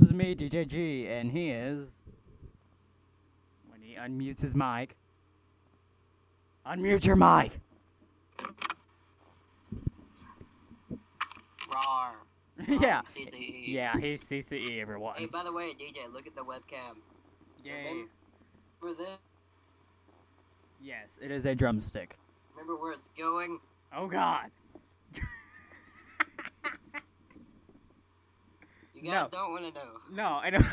me, DJ G, and he is. When he unmutes his mic. Unmute your mic! Rawr. yeah. CCE. Yeah, he's CCE, everyone. Hey, by the way, DJ, look at the webcam. Yay. Remember this? Yes, it is a drumstick. Remember where it's going? Oh god. Guys No. don't want to know. No, I don't.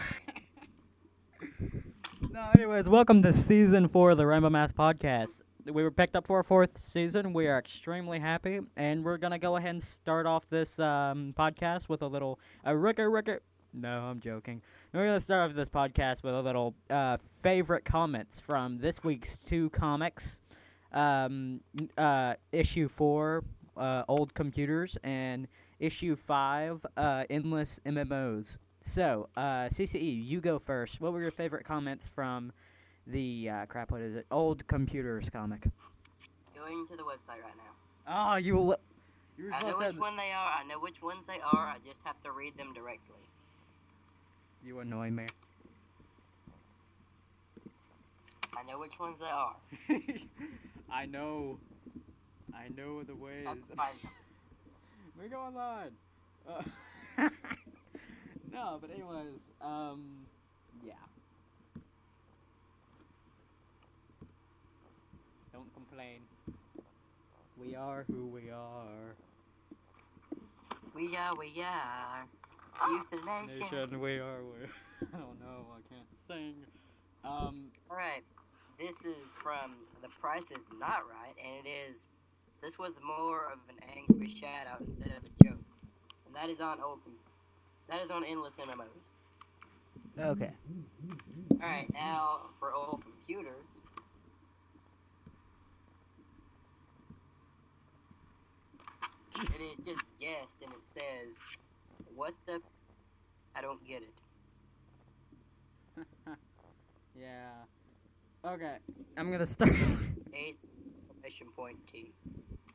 no, anyways, welcome to season four of the Rainbow Math Podcast. We were picked up for a fourth season. We are extremely happy, and we're gonna go ahead and start off this um, podcast with a little a ricker ricker. No, I'm joking. We're gonna start off this podcast with a little uh, favorite comments from this week's two comics, um, uh, issue four, uh, old computers, and issue five, uh, endless MMOs. So, uh, CCE, you go first. What were your favorite comments from the uh, crap? What is it? Old computers comic. Going to the website right now. Oh, you. Li- you I know which one they are. I know which ones they are. I just have to read them directly. You annoy me. I know which ones they are. I know. I know the ways. We're going live. Uh, no, but anyways, um, yeah. Don't complain. We are who we are. We are, we are. Nation. Nation, we are. We. I don't know. I can't sing. Um, Alright, this is from The Price is Not Right, and it is. This was more of an angry shout out instead of a joke. And that is on old. That is on Endless MMOs. okay. Alright, now for old computers. It is just guessed, and it says, What the. I don't get it. Yeah. Okay. I'm gonna start. Eight exclamation point T.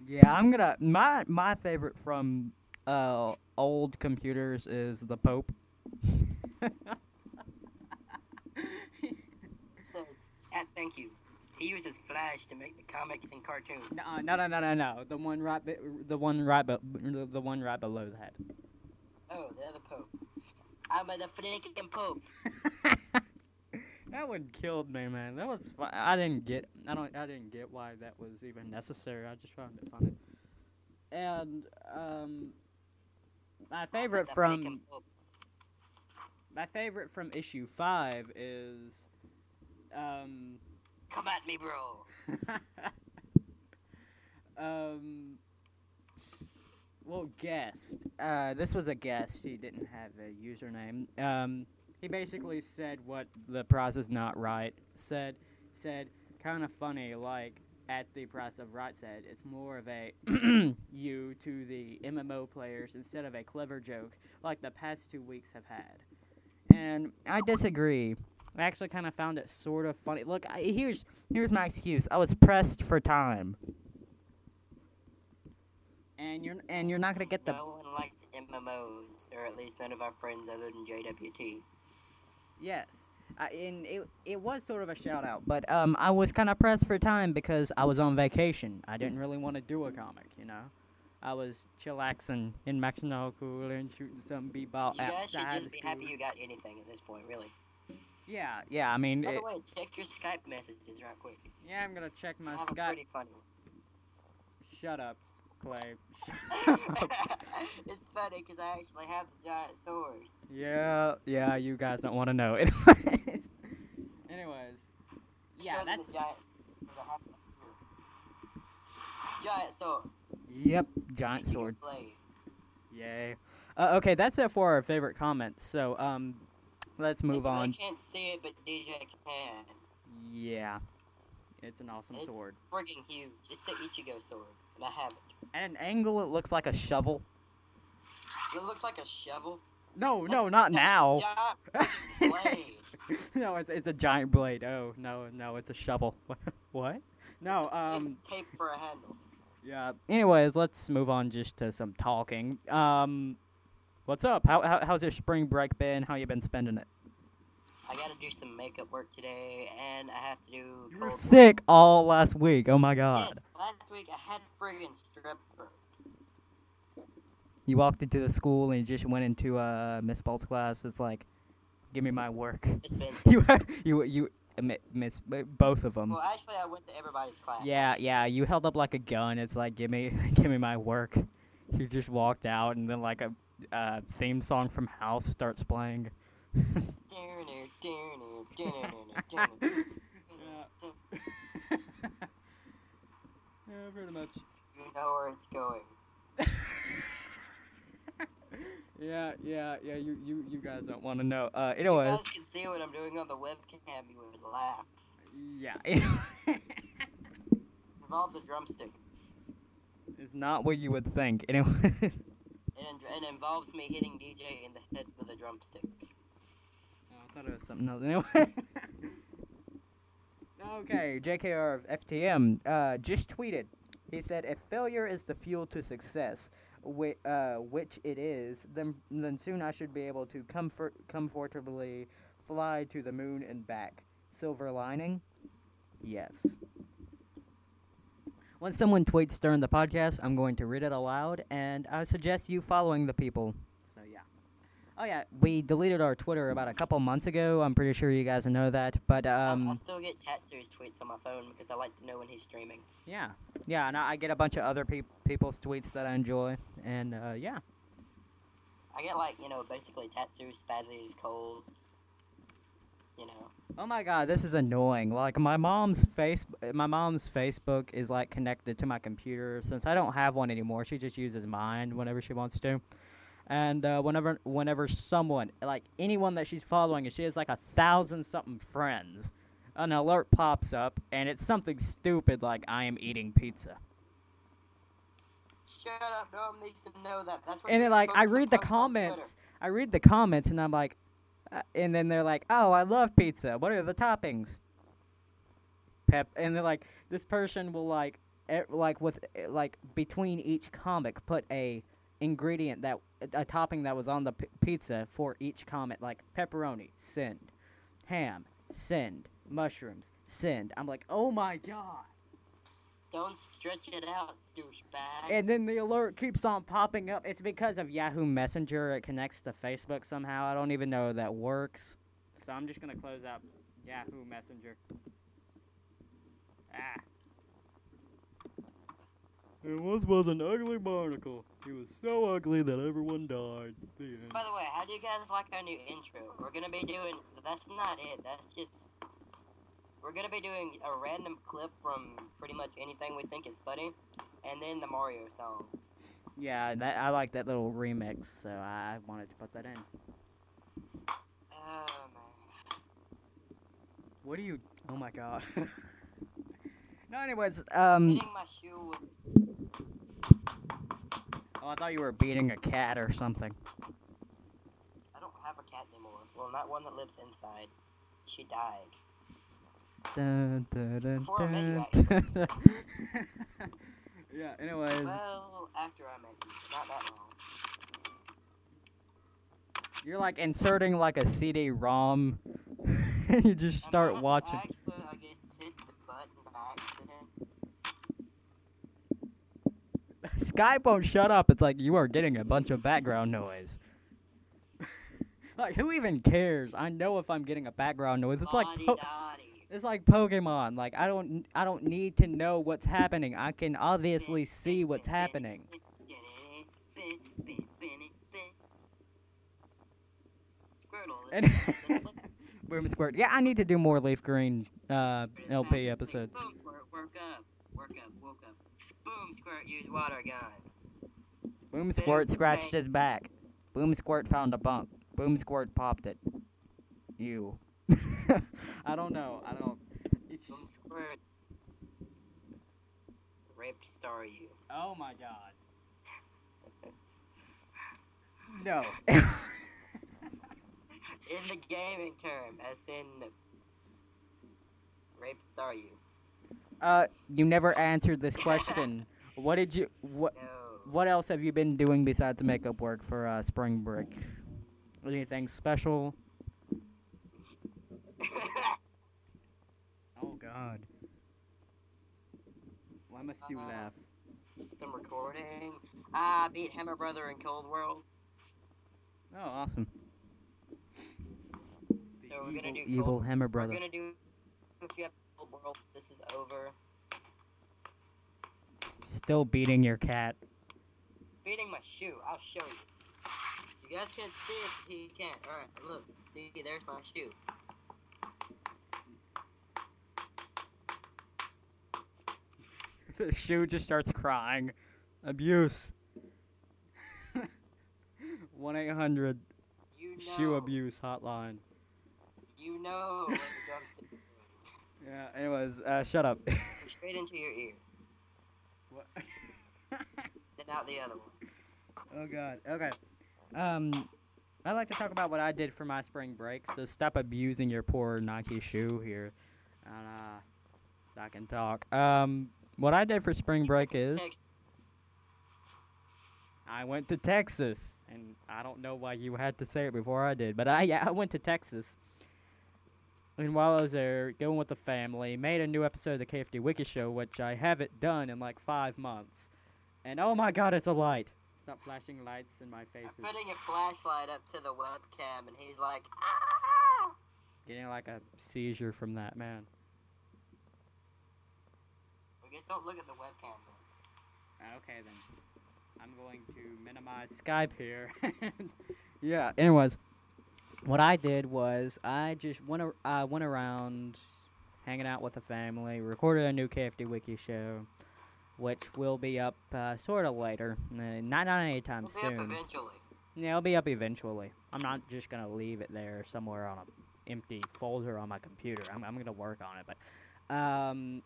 Yeah, I'm gonna my my favorite from uh old computers is the Pope. says, at thank you. He uses Flash to make the comics and cartoons. no, no, no, no, no, no. The one right, be- the one right, be- the, one right below that. Oh, they're the Pope. I'm a the freaking Pope. that one killed me, man. That was fu- I didn't get. I don't. I didn't get why that was even necessary. I just found it funny. And um, my favorite from my favorite from issue five is um. Come at me, bro. um. Well, guest. Uh, this was a guest. He didn't have a username. Um, he basically said what the price is not right. Said, said, kind of funny. Like at the price of right said, it's more of a you to the MMO players instead of a clever joke like the past two weeks have had. And I disagree. I actually kind of found it sort of funny. Look, I, here's here's my excuse. I was pressed for time. And you're and you're not gonna get the No one likes MMOs, or at least none of our friends other than JWT. Yes. I, and it it was sort of a shout out, but um I was kind of pressed for time because I was on vacation. I didn't really want to do a comic, you know. I was chillaxing in Mexico and shooting some b-ball You guys should just be happy you got anything at this point, really. Yeah, yeah. I mean, By it, the way, check your Skype messages right quick. yeah. I'm gonna check my Skype. pretty funny. Shut up, Clay. it's funny because I actually have the giant sword. Yeah, yeah, you guys don't want to know. Anyways, anyways, yeah, Show that's the giant. I Giant sword. yep, giant sword. Yay. Uh, okay, that's it for our favorite comments. So, um, let's move They- on. They can't see it, but DJ can. Yeah, it's an awesome It's- sword. Friggin' huge. It's the Ichigo sword, and I have it. At an angle, it looks like a shovel. It looks like a shovel. No, no, not now. no, it's it's a giant blade. Oh no, no, it's a shovel. what? No, um, tape for a handle. yeah. Anyways, let's move on just to some talking. Um, What's up? How, how how's your spring break been? How you been spending it? I gotta do some makeup work today, and I have to do. You were cold sick all last week. Oh my god. Yes, last week I had friggin' strep. You walked into the school and you just went into uh, Miss Bolt's class. It's like, give me my work. You you you miss uh, both of them. well, actually, I went to everybody's class. Yeah, yeah. You held up like a gun. It's like, give me give me my work. You just walked out and then like a uh, theme song from House starts playing. yeah, pretty much. You know where it's going. yeah, yeah, yeah. You, you, you guys don't want to know. Uh, You guys can see what I'm doing on the webcam. You would laugh. yeah. Involves a drumstick. it's not what you would think. Anyway, It, it involves me hitting DJ in the head with a drumstick. Thought it was something else. Anyway. okay, JKR of FTM uh, just tweeted. He said, "If failure is the fuel to success, uh, which it is, then then soon I should be able to comfort comfortably fly to the moon and back. Silver lining, yes." When someone tweets during the podcast, I'm going to read it aloud, and I suggest you following the people. So yeah. Oh yeah, we deleted our Twitter about a couple months ago. I'm pretty sure you guys know that, but Um, I um, still get Tatsu's tweets on my phone because I like to know when he's streaming. yeah, yeah, and I I get a bunch of other peop people's tweets that I enjoy, and uh, yeah, I get like you know basically Tatsu, Spazzies, Colds. You know. Oh my god, this is annoying. Like my mom's face my mom's Facebook is like connected to my computer since I don't have one anymore. She just uses mine whenever she wants to. And uh, whenever whenever someone like anyone that she's following and she has like a thousand something friends, an alert pops up and it's something stupid like I am eating pizza. Shut up, no one needs to know that. That's what And then like I read the post on Twitter. comments. I read the comments and I'm like uh, and then they're like, "Oh, I love pizza. What are the toppings?" Pep and they're like this person will like e- like with like between each comic put a ingredient that a topping that was on the p- pizza for each comment like pepperoni, send. Ham, send. Mushrooms, send. I'm like, "Oh my god." Don't stretch it out, douchebag. And then the alert keeps on popping up. It's because of Yahoo Messenger. It connects to Facebook somehow. I don't even know that works. So I'm just gonna close up Yahoo Messenger. Ah. It once was an ugly barnacle. He was so ugly that everyone died. The end. By the way, how do you guys like our new intro? We're gonna be doing. That's not it. That's just. We're gonna be doing a random clip from pretty much anything we think is funny, and then the Mario song. Yeah, that I like that little remix, so I wanted to put that in. Oh man. What do you? Oh my god. no, anyways, um. Hitting my shoe with. Oh, I thought you were beating a cat or something. I don't have a cat anymore. Well, not one that lives inside. She died. Dun, dun, dun, Before I met you, yeah, anyways, Well, after I met you, not that long. you're like inserting like a CD-ROM, and you just start watching. I actually, I just hit the button by accident. Skype won't shut up. It's like you are getting a bunch of background noise. like who even cares? I know if I'm getting a background noise. It's like po- it's like Pokemon. Like I don't I don't need to know what's happening. I can obviously see what's happening. And Boom Squirt. Yeah, I need to do more Leaf Green uh, LP episodes. Boom squirt, work up, work up. Boom squirt, use water gun. Boom Squirt scratched his back. Boom Squirt found a bump. Boom Squirt popped it. You. I don't know. I don't. It's. Boom squirt. Raped star you. Oh my god. No. In the gaming term, as in rape star you. uh, you never answered this question. What did you? What? What else have you been doing besides makeup work for uh, spring break? Anything special? Oh God. Why must you Uh, laugh? Some recording. I beat Hammer Brother in Cold World. Oh, awesome. The So we're gonna evil, do evil Hammer We're brother. gonna do few episodes of Cold World. This is over. Still beating your cat. Beating my shoe. I'll show you. You guys can't see it. He can't. All right, look. See, there's my shoe. the shoe just starts crying. Abuse. 1 800 shoe abuse hotline. You know what the drumstick. Yeah, anyways, uh, shut up. Straight into your ear. Then out the other one. oh god. Okay. Um I'd like to talk about what I did for my spring break, so stop abusing your poor Nike shoe here. And uh so I can talk. Um what I did for spring break is Texas. I went to Texas, and I don't know why you had to say it before I did, but I yeah I went to Texas. And while I was there, going with the family, made a new episode of the KFD Wiki Show, which I haven't done in like five months. And oh my God, it's a light! Stop flashing lights in my face. I'm putting a flashlight up to the webcam, and he's like, ah! Getting like a seizure from that man. I guess don't look at the webcam. Bro. Okay then, I'm going to minimize Skype here. yeah. Anyways, what I did was I just went ar- I went around hanging out with the family, recorded a new KFD Wiki show, which will be up uh, sort of later, uh, not not anytime We'll be up soon. eventually. Yeah, it'll be up eventually. I'm not just gonna leave it there somewhere on a empty folder on my computer. I'm I'm gonna work on it, but um,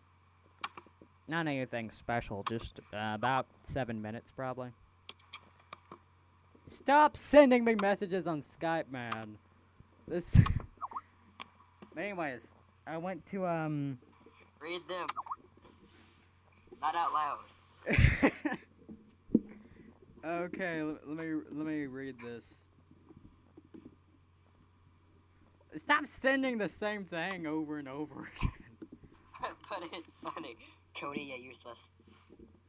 not anything special. Just uh, about seven minutes probably. Stop sending me messages on Skype, man. This. Anyways, I went to um. Read them. Not out loud. okay, let, let me let me read this. Stop sending the same thing over and over again. but it's funny. Cody, yeah, useless.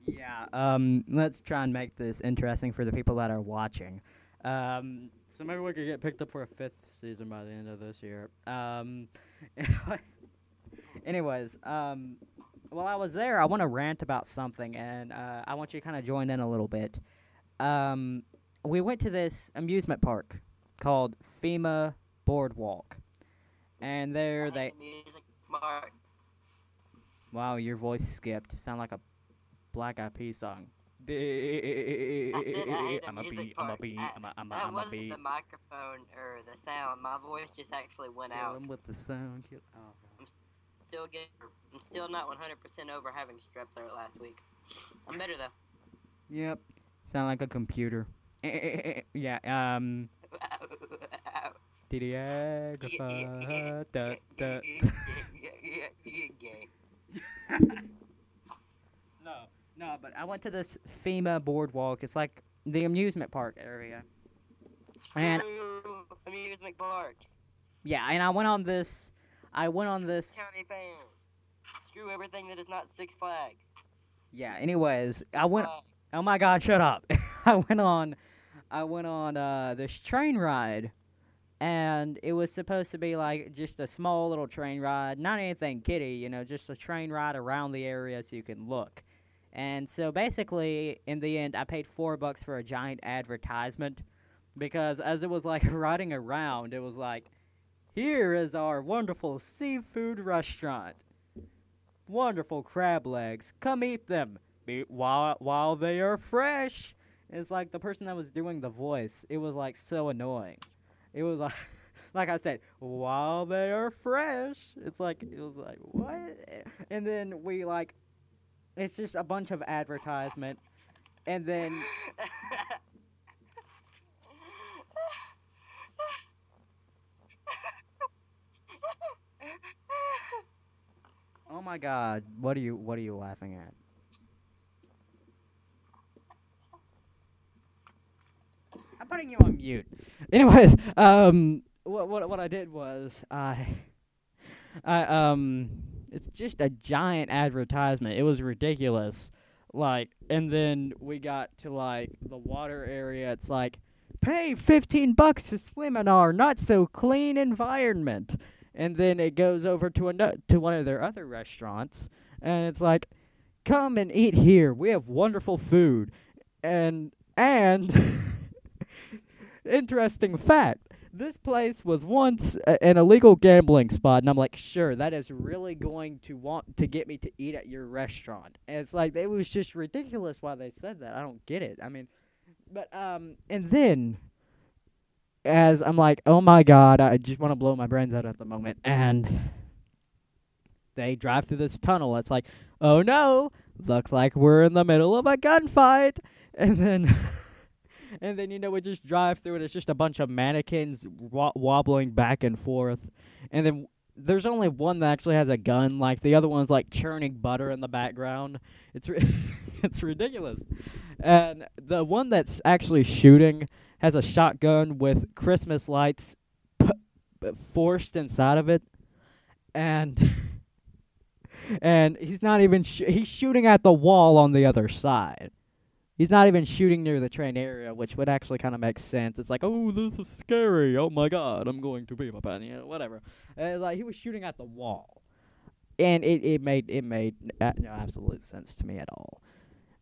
Yeah. Um. Let's try and make this interesting for the people that are watching. Um. So maybe we could get picked up for a fifth season by the end of this year. Um. anyways. Um. While I was there, I want to rant about something, and uh, I want you to kind of join in a little bit. Um. We went to this amusement park called Kemah Boardwalk, and there they. Music marks. Wow, your voice skipped. Sound like a Black Eyed Peas song. I said I hate I'm a music bee, I'm a bee, I- I'm a, I'm a, that I'm a wasn't bee. the microphone or the sound. My voice just actually went Kill out. him with the sound. Kill- oh, God. Still get. I'm still not 100% over having strep throat last week. I'm better though. Yep. Sound like a computer. yeah, um, Didiagrapha, da, da. Gay. No, but I went to this Kemah boardwalk. It's like the amusement park area. And Screw amusement parks. yeah, and I went on this. I went on this. County fairs. Screw everything that is not Six Flags. Yeah. Anyways, Six I went. Flags. Oh my God! Shut up. I went on. I went on uh, this train ride, and it was supposed to be like just a small little train ride, not anything kiddie, you know, just a train ride around the area so you can look. And so basically, in the end, I paid four bucks for a giant advertisement because as it was like riding around, it was like, here is our wonderful seafood restaurant. Wonderful crab legs. Come eat them be, while while they are fresh. It's like the person that was doing the voice. It was like so annoying. It was like, like I said, while they are fresh. It's like it was like what? And then we like, it's just a bunch of advertisement, and then oh my god, what are you what are you laughing at? I'm putting you on mute. Anyways, um, what what what I did was I, I um, it's just a giant advertisement. It was ridiculous. Like, and then we got to like the water area. It's like, pay fifteen bucks to swim in our not so clean environment. And then it goes over to another to one of their other restaurants, and it's like, come and eat here. We have wonderful food, and and interesting fact. This place was once a- an illegal gambling spot, and I'm like, sure, that is really going to want to get me to eat at your restaurant. And it's like it was just ridiculous why they said that. I don't get it. I mean, but um, and then as I'm like, oh my god, I just want to blow my brains out at the moment, and they drive through this tunnel. It's like, oh no, looks like we're in the middle of a gunfight, and then. And then you know we just drive through and it's just a bunch of mannequins wobbling back and forth, and then there's only one that actually has a gun. Like the other one's like churning butter in the background. It's ri- it's ridiculous. And the one that's actually shooting has a shotgun with Christmas lights p- p- forced inside of it, and and he's not even sh- he's shooting at the wall on the other side. He's not even shooting near the train area, which would actually kind of make sense. It's like, oh, this is scary. Oh my god, I'm going to be my pen. You know, whatever. And like he was shooting at the wall, and it, it made it made uh, no absolute sense to me at all.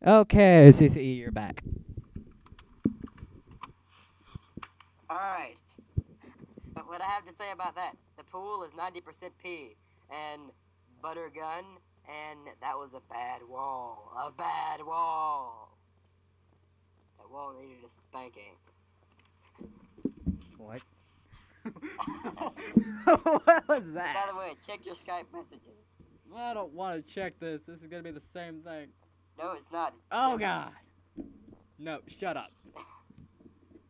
Okay, CCE, you're back. Alright. But what I have to say about that, the pool is 90% pee and butter gun, and that was a bad wall. A bad wall. Wall needed a spanking. What? what was that? By the way, check your Skype messages. I don't want to check this. This is gonna be the same thing. No, it's not. Oh god. No, shut up.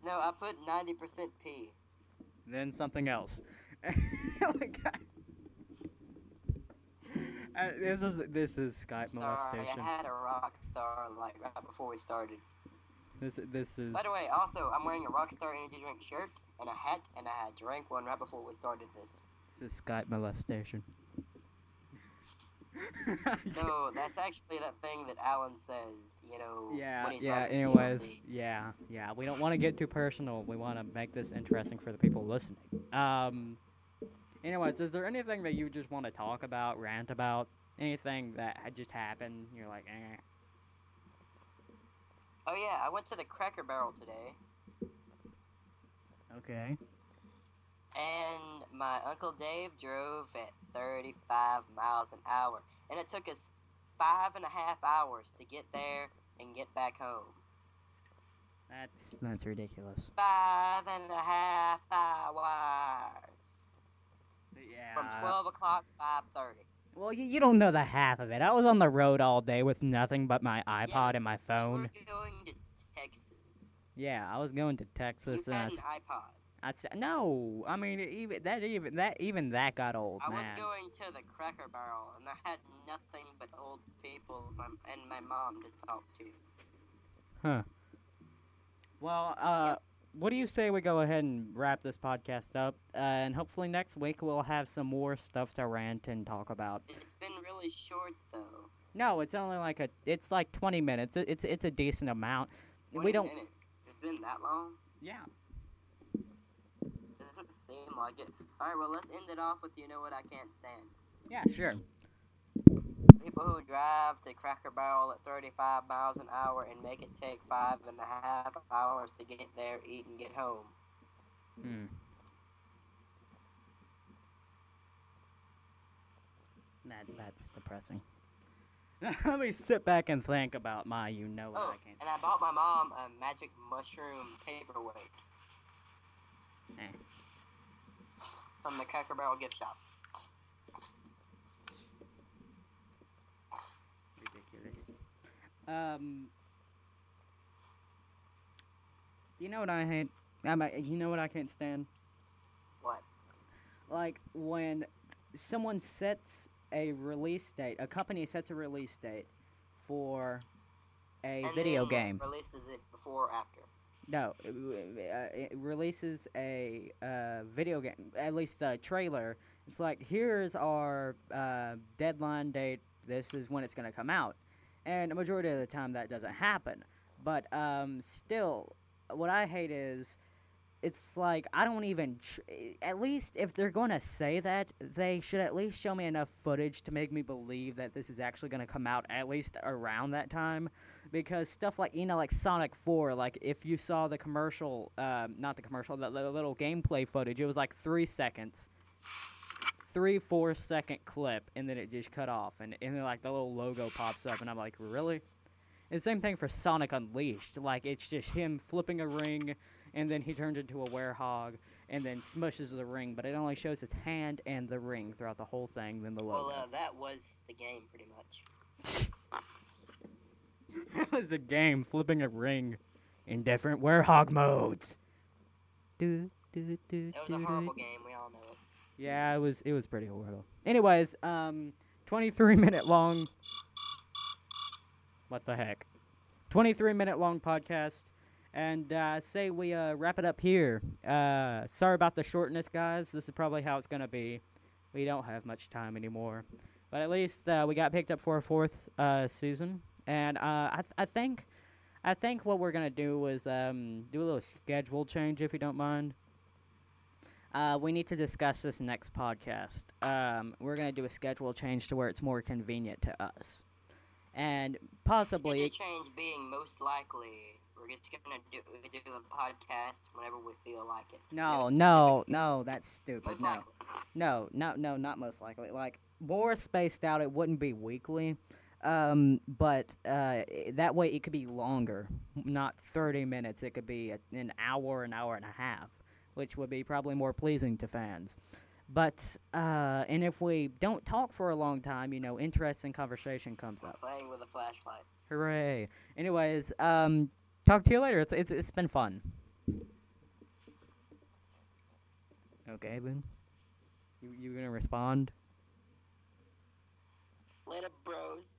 No, I put 90% P. then something else. oh my god. Uh, this is this is Skype Sorry, molestation. I had a rock star like right before we started. This this is By the way, also I'm wearing a Rockstar Energy Drink shirt and a hat, and I had drank one right before we started this. this is Skype molestation. So that's actually that thing that Alan says, you know. yeah, when he's yeah. Anyways, DLC. yeah, yeah. We don't want to get too personal. We want to make this interesting for the people listening. Um. Anyways, is there anything that you just want to talk about, rant about, anything that had just happened? You're like, eh. Oh yeah, I went to the Cracker Barrel today, Okay. and my uncle Dave drove at 35 miles an hour, and it took us five and a half hours to get there and get back home. That's that's ridiculous. Five and a half hours Yeah. from 12 o'clock to 5:30. Well, you, you don't know the half of it. I was on the road all day with nothing but my iPod but and my phone. were going to Texas. Yeah, I was going to Texas, you and I, had an iPod. I said no. I mean, even that even that even that got old, I was going to the Cracker Barrel, and I had nothing but old people and my mom to talk to. Huh. Well, uh, what do you say we go ahead and wrap this podcast up, uh, and hopefully next week we'll have some more stuff to rant and talk about. It's been really short though. No, it's only like a. It's like twenty minutes. It, it's it's a decent amount. 20 We don't. Minutes. It's been that long. Yeah. It doesn't seem like it. All right, well let's end it off with you know what I can't stand. Yeah. Sure. People who drive to Cracker Barrel at 35 miles an hour and make it take five and a half hours to get there, eat, and get home. Hmm. That that's depressing. Let me sit back and think about my you know what Oh, I can't. and I bought my mom a magic mushroom paperweight Eh. from the Cracker Barrel gift shop. Um. You know what I hate? I mean, you know what I can't stand? What? Like when someone sets a release date, a company sets a release date for a And video game. Releases it before or after. No, it, uh, it releases a uh, video game, at least a trailer. It's like here's our uh, deadline date. This is when it's going to come out, and a majority of the time that doesn't happen. But um, still, what I hate is it's like I don't even. Tr- at least if they're going to say that, they should at least show me enough footage to make me believe that this is actually going to come out at least around that time. Because stuff like you know, like Sonic Four, like if you saw the commercial, um, not the commercial, the, the little gameplay footage, it was like three seconds, three four second clip, and then it just cut off, and and then like the little logo pops up, and I'm like, really? And same thing for Sonic Unleashed. Like it's just him flipping a ring, and then he turns into a werehog, and then smushes the ring. But it only shows his hand and the ring throughout the whole thing. Then the logo. Well, uh, that was the game pretty much. that was the game, flipping a ring in different werehog modes. Do, do, do, It was do, a horrible game. We all know it. Yeah, it was. It was pretty horrible. Anyways, um, 23 minute long. What the heck? 23 minute long podcast, and uh, say we uh, wrap it up here. Uh, sorry about the shortness, guys. This is probably how it's gonna be. We don't have much time anymore, but at least uh, we got picked up for a fourth uh, season, and uh, I, th- I think. I think what we're gonna do is um, do a little schedule change, if you don't mind. Uh, we need to discuss this next podcast. Um, we're gonna do a schedule change to where it's more convenient to us, and possibly Schedule change being most likely, we're just gonna do do a podcast whenever we feel like it. no, No no, that's stupid. Most No, likely. no, no, no, not most likely. Like more spaced out, it wouldn't be weekly, um, but uh, that way it could be longer, not thirty minutes. It could be a, an hour, an hour and a half, which would be probably more pleasing to fans. But uh, and if we don't talk for a long time, you know, interesting conversation comes up. Playing with a flashlight. Hooray! Anyways, um, talk to you later. It's it's it's been fun. Okay, then. You you gonna respond? Later, bros.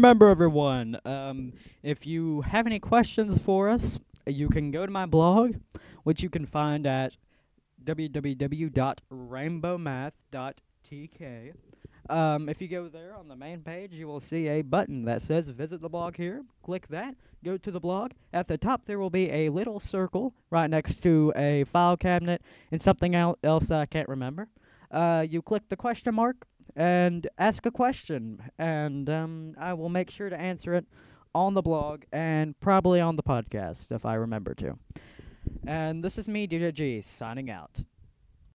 Remember, everyone, um, if you have any questions for us, you can go to my blog, which you can find at www.rainbowmath.tk. Um, if you go there on the main page, you will see a button that says Visit the blog here. Click that, go to the blog. At the top, there will be a little circle right next to a file cabinet and something else that I can't remember. Uh, you click the question mark and ask a question, and um, I will make sure to answer it on the blog and probably on the podcast if I remember to. And this is me, DJ G, signing out.